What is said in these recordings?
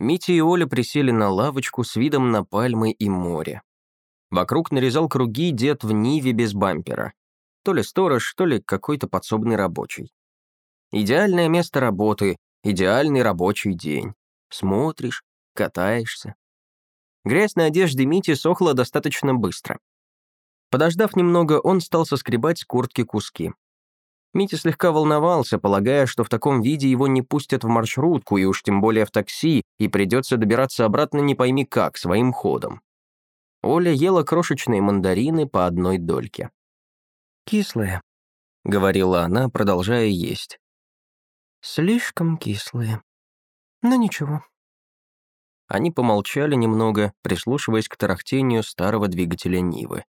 Митя и Оля присели на лавочку с видом на пальмы и море. Вокруг нарезал круги дед в Ниве без бампера. То ли сторож, то ли какой-то подсобный рабочий. Идеальное место работы, идеальный рабочий день. Смотришь, катаешься. Грязь на одежде Мити сохла достаточно быстро. Подождав немного, он стал соскребать с куртки куски. Митя слегка волновался, полагая, что в таком виде его не пустят в маршрутку и уж тем более в такси, и придется добираться обратно не пойми как, своим ходом. Оля ела крошечные мандарины по одной дольке. «Кислые», — говорила она, продолжая есть. «Слишком кислые. Но ничего». Они помолчали немного, прислушиваясь к тарахтению старого двигателя Нивы.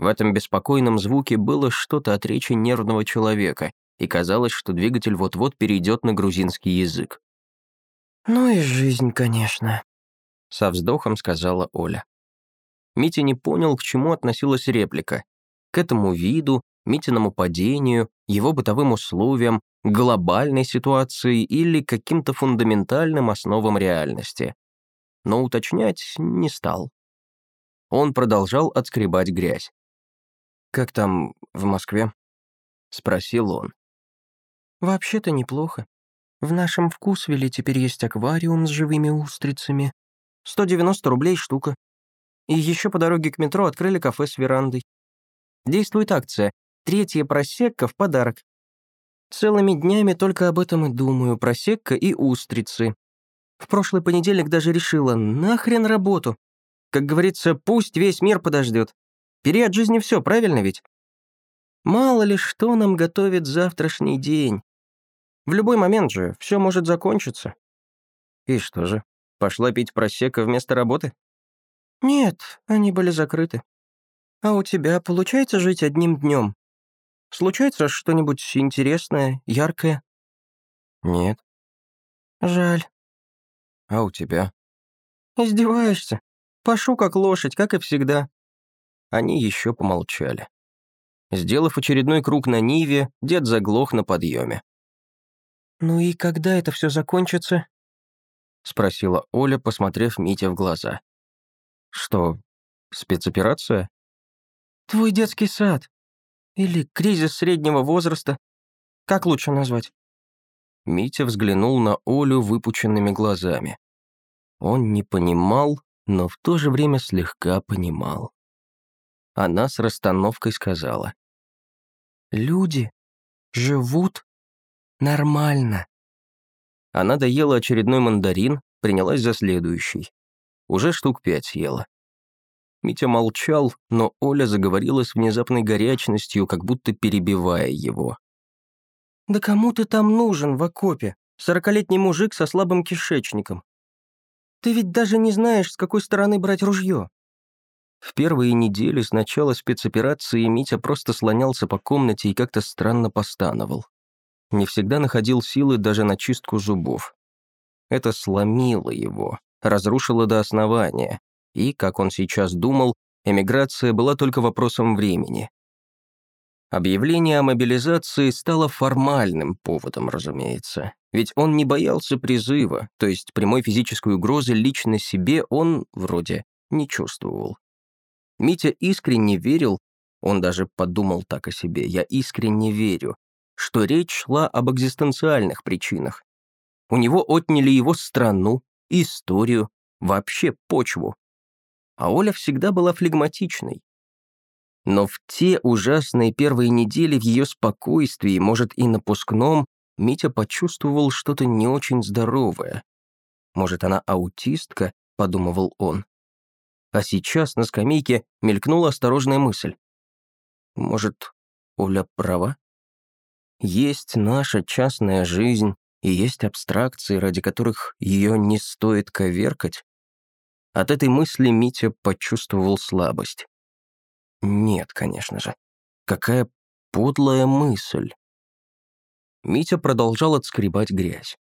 В этом беспокойном звуке было что-то от речи нервного человека, и казалось, что двигатель вот-вот перейдет на грузинский язык. «Ну и жизнь, конечно», — со вздохом сказала Оля. Митя не понял, к чему относилась реплика. К этому виду, Митиному падению, его бытовым условиям, глобальной ситуации или каким-то фундаментальным основам реальности. Но уточнять не стал. Он продолжал отскребать грязь. «Как там в Москве?» — спросил он. «Вообще-то неплохо. В нашем вкусвилле теперь есть аквариум с живыми устрицами. 190 рублей штука. И еще по дороге к метро открыли кафе с верандой. Действует акция. Третья просекка в подарок. Целыми днями только об этом и думаю, просекка и устрицы. В прошлый понедельник даже решила, нахрен работу. Как говорится, пусть весь мир подождет. Период жизни все, правильно ведь? Мало ли что нам готовит завтрашний день. В любой момент же все может закончиться. И что же, пошла пить просека вместо работы? Нет, они были закрыты. А у тебя получается жить одним днем? Случается что-нибудь интересное, яркое? Нет. Жаль. А у тебя? Издеваешься? Пашу как лошадь, как и всегда. Они еще помолчали. Сделав очередной круг на Ниве, дед заглох на подъеме. «Ну и когда это все закончится?» — спросила Оля, посмотрев Мите в глаза. «Что, спецоперация?» «Твой детский сад. Или кризис среднего возраста. Как лучше назвать?» Митя взглянул на Олю выпученными глазами. Он не понимал, но в то же время слегка понимал она с расстановкой сказала. «Люди живут нормально». Она доела очередной мандарин, принялась за следующий. Уже штук пять съела. Митя молчал, но Оля заговорила с внезапной горячностью, как будто перебивая его. «Да кому ты там нужен в окопе? Сорокалетний мужик со слабым кишечником. Ты ведь даже не знаешь, с какой стороны брать ружье. В первые недели с начала спецоперации Митя просто слонялся по комнате и как-то странно постановал. Не всегда находил силы даже на чистку зубов. Это сломило его, разрушило до основания, и, как он сейчас думал, эмиграция была только вопросом времени. Объявление о мобилизации стало формальным поводом, разумеется. Ведь он не боялся призыва, то есть прямой физической угрозы лично себе он, вроде, не чувствовал. Митя искренне верил, он даже подумал так о себе, я искренне верю, что речь шла об экзистенциальных причинах. У него отняли его страну, историю, вообще почву. А Оля всегда была флегматичной. Но в те ужасные первые недели в ее спокойствии, может, и напускном, Митя почувствовал что-то не очень здоровое. Может, она аутистка, подумывал он. А сейчас на скамейке мелькнула осторожная мысль. Может, Оля права? Есть наша частная жизнь, и есть абстракции, ради которых ее не стоит коверкать? От этой мысли Митя почувствовал слабость. Нет, конечно же. Какая подлая мысль. Митя продолжал отскребать грязь.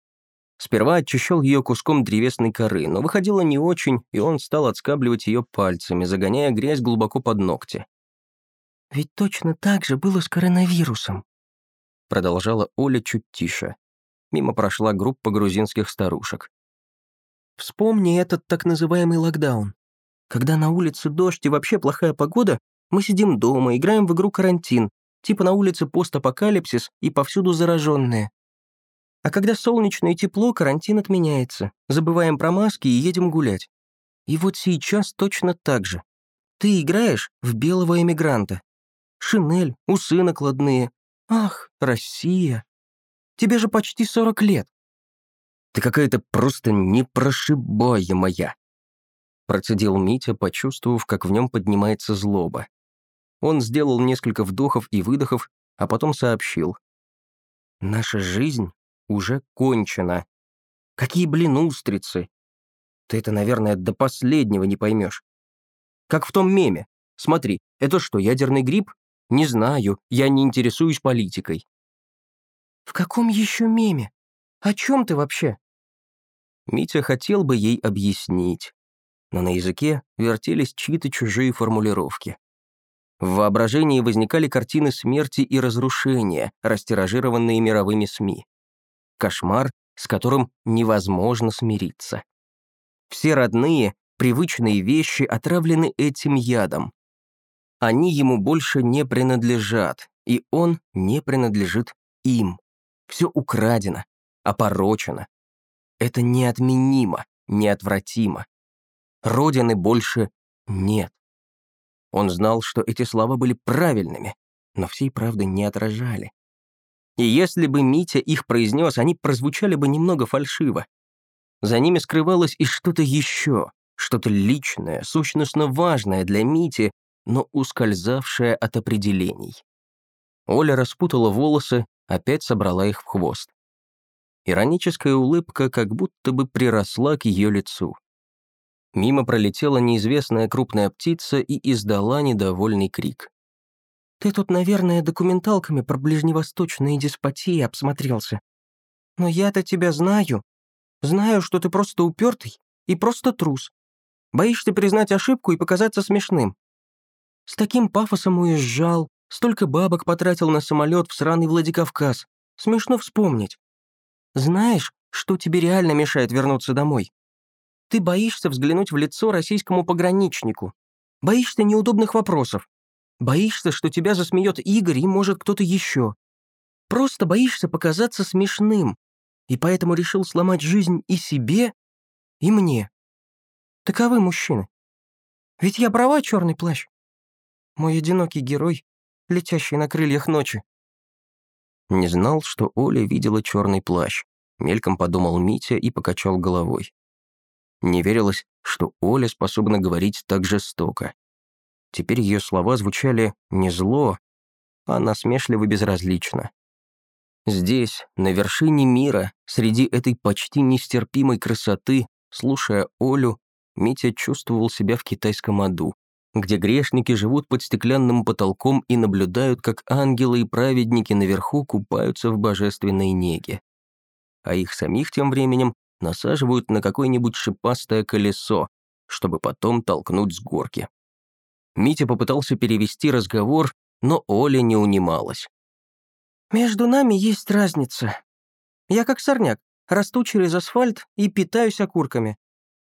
Сперва очищал ее куском древесной коры, но выходило не очень, и он стал отскабливать ее пальцами, загоняя грязь глубоко под ногти. «Ведь точно так же было с коронавирусом», продолжала Оля чуть тише. Мимо прошла группа грузинских старушек. Вспомни этот так называемый локдаун. Когда на улице дождь и вообще плохая погода, мы сидим дома, играем в игру «Карантин», типа на улице постапокалипсис и повсюду зараженные. А когда солнечно и тепло, карантин отменяется. Забываем про маски и едем гулять. И вот сейчас точно так же. Ты играешь в белого эмигранта. Шинель, усы накладные. Ах, Россия. Тебе же почти 40 лет. Ты какая-то просто непрошибаемая. Процедил Митя, почувствовав, как в нем поднимается злоба. Он сделал несколько вдохов и выдохов, а потом сообщил. «Наша жизнь уже кончена. Какие, блин, устрицы? Ты это, наверное, до последнего не поймешь. Как в том меме. Смотри, это что, ядерный гриб? Не знаю, я не интересуюсь политикой. В каком еще меме? О чем ты вообще? Митя хотел бы ей объяснить, но на языке вертелись чьи-то чужие формулировки. В воображении возникали картины смерти и разрушения, растиражированные мировыми СМИ. Кошмар, с которым невозможно смириться. Все родные, привычные вещи отравлены этим ядом. Они ему больше не принадлежат, и он не принадлежит им. Все украдено, опорочено. Это неотменимо, неотвратимо. Родины больше нет. Он знал, что эти слова были правильными, но всей правды не отражали. И если бы Митя их произнес, они прозвучали бы немного фальшиво. За ними скрывалось и что-то еще, что-то личное, сущностно важное для Мити, но ускользавшее от определений. Оля распутала волосы, опять собрала их в хвост. Ироническая улыбка как будто бы приросла к ее лицу. Мимо пролетела неизвестная крупная птица и издала недовольный крик. «Ты тут, наверное, документалками про ближневосточные деспотии обсмотрелся. Но я-то тебя знаю. Знаю, что ты просто упертый и просто трус. Боишься признать ошибку и показаться смешным. С таким пафосом уезжал, столько бабок потратил на самолет в сраный Владикавказ. Смешно вспомнить. Знаешь, что тебе реально мешает вернуться домой? Ты боишься взглянуть в лицо российскому пограничнику. Боишься неудобных вопросов. Боишься, что тебя засмеет Игорь и, может, кто-то еще. Просто боишься показаться смешным, и поэтому решил сломать жизнь и себе, и мне. Таковы мужчины. Ведь я права, черный плащ. Мой одинокий герой, летящий на крыльях ночи. Не знал, что Оля видела черный плащ. Мельком подумал Митя и покачал головой. Не верилось, что Оля способна говорить так жестоко. Теперь ее слова звучали не зло, а насмешливо безразлично. Здесь, на вершине мира, среди этой почти нестерпимой красоты, слушая Олю, Митя чувствовал себя в китайском аду, где грешники живут под стеклянным потолком и наблюдают, как ангелы и праведники наверху купаются в божественной неге. А их самих тем временем насаживают на какое-нибудь шипастое колесо, чтобы потом толкнуть с горки. Митя попытался перевести разговор, но Оля не унималась. «Между нами есть разница. Я как сорняк, расту через асфальт и питаюсь окурками.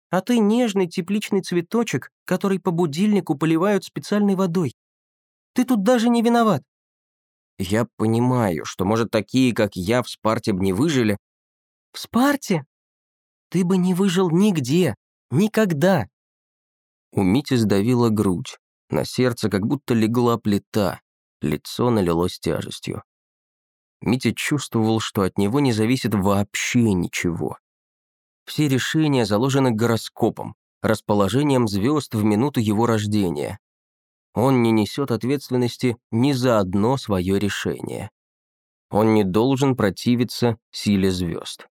А ты нежный тепличный цветочек, который по будильнику поливают специальной водой. Ты тут даже не виноват». «Я понимаю, что, может, такие, как я, в Спарте бы не выжили». «В Спарте? Ты бы не выжил нигде, никогда». У Мити сдавила грудь, на сердце как будто легла плита, лицо налилось тяжестью. Митя чувствовал, что от него не зависит вообще ничего. Все решения заложены гороскопом, расположением звезд в минуту его рождения. Он не несет ответственности ни за одно свое решение. Он не должен противиться силе звезд.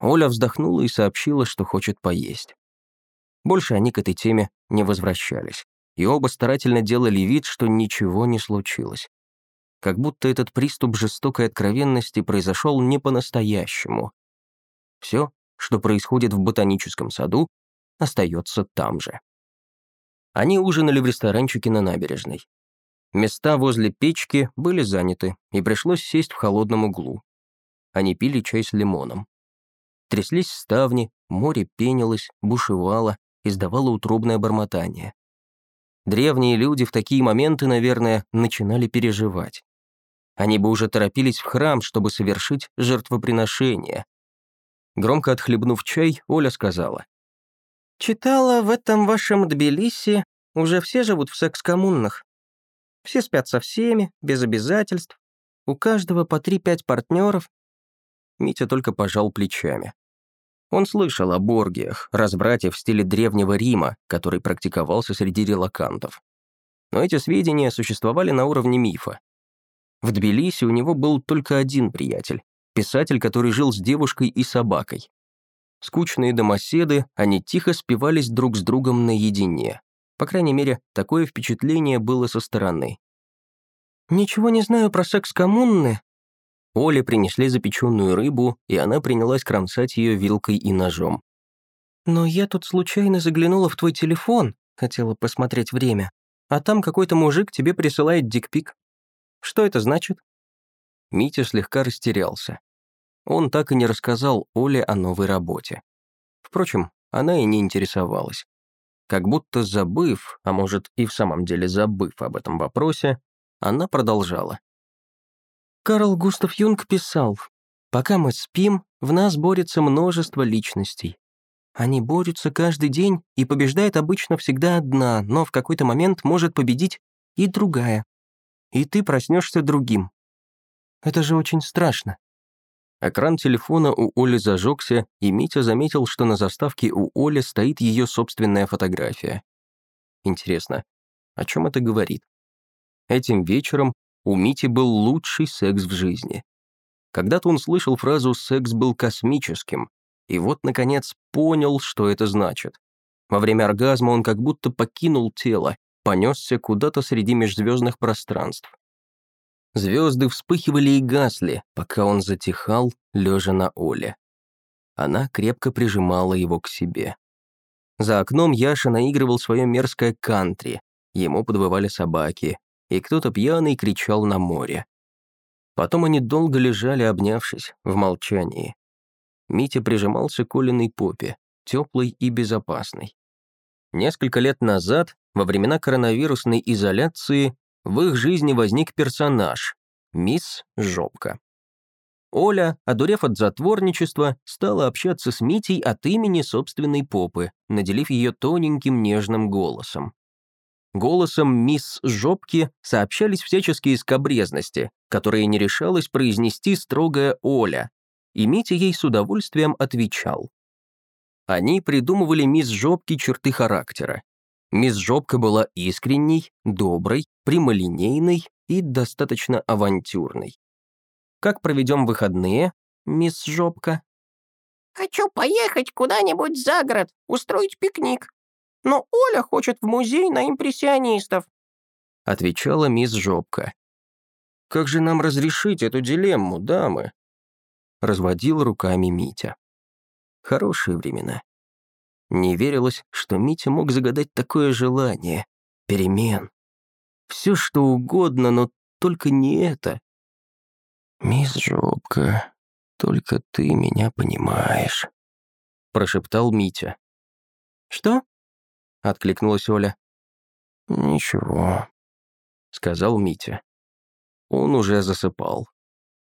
Оля вздохнула и сообщила, что хочет поесть. Больше они к этой теме не возвращались, и оба старательно делали вид, что ничего не случилось как будто этот приступ жестокой откровенности произошел не по-настоящему. Все, что происходит в ботаническом саду, остается там же. Они ужинали в ресторанчике на набережной. Места возле печки были заняты, и пришлось сесть в холодном углу. Они пили чай с лимоном. Тряслись ставни, море пенилось, бушевало, издавало утробное бормотание. Древние люди в такие моменты, наверное, начинали переживать. Они бы уже торопились в храм, чтобы совершить жертвоприношение. Громко отхлебнув чай, Оля сказала. «Читала в этом вашем Тбилиси, уже все живут в секс-коммунах. Все спят со всеми, без обязательств. У каждого по три-пять партнеров. Митя только пожал плечами. Он слышал о боргиях, разбрате в стиле Древнего Рима, который практиковался среди релакантов. Но эти сведения существовали на уровне мифа. В Тбилиси у него был только один приятель, писатель, который жил с девушкой и собакой. Скучные домоседы, они тихо спивались друг с другом наедине. По крайней мере, такое впечатление было со стороны. «Ничего не знаю про секс-коммуны, Оле принесли запеченную рыбу, и она принялась кромсать ее вилкой и ножом. «Но я тут случайно заглянула в твой телефон, хотела посмотреть время, а там какой-то мужик тебе присылает дикпик. Что это значит?» Митя слегка растерялся. Он так и не рассказал Оле о новой работе. Впрочем, она и не интересовалась. Как будто забыв, а может и в самом деле забыв об этом вопросе, она продолжала. Карл Густав Юнг писал, «Пока мы спим, в нас борется множество личностей. Они борются каждый день, и побеждает обычно всегда одна, но в какой-то момент может победить и другая. И ты проснешься другим. Это же очень страшно». Экран телефона у Оли зажегся, и Митя заметил, что на заставке у Оли стоит ее собственная фотография. Интересно, о чем это говорит? Этим вечером у Мити был лучший секс в жизни. Когда-то он слышал фразу «секс был космическим», и вот, наконец, понял, что это значит. Во время оргазма он как будто покинул тело, понесся куда-то среди межзвездных пространств. Звезды вспыхивали и гасли, пока он затихал, лежа на Оле. Она крепко прижимала его к себе. За окном Яша наигрывал свое мерзкое кантри. Ему подвывали собаки, и кто-то пьяный кричал на море. Потом они долго лежали, обнявшись, в молчании. Митя прижимался к Олиной попе, теплой и безопасной. Несколько лет назад, во времена коронавирусной изоляции, в их жизни возник персонаж — мисс Жопка. Оля, одурев от затворничества, стала общаться с Митей от имени собственной попы, наделив ее тоненьким нежным голосом. Голосом мисс Жопки сообщались всяческие скобрезности, которые не решалась произнести строгая Оля, и Митя ей с удовольствием отвечал. Они придумывали мисс Жопки черты характера. Мисс Жопка была искренней, доброй, прямолинейной и достаточно авантюрной. «Как проведем выходные, мисс Жопка?» «Хочу поехать куда-нибудь за город, устроить пикник», но Оля хочет в музей на импрессионистов», — отвечала мисс Жопка. «Как же нам разрешить эту дилемму, дамы?» — разводил руками Митя. Хорошие времена. Не верилось, что Митя мог загадать такое желание. Перемен. Все что угодно, но только не это. «Мисс Жопка, только ты меня понимаешь», — прошептал Митя. «Что?» — откликнулась Оля. «Ничего», — сказал Митя. Он уже засыпал.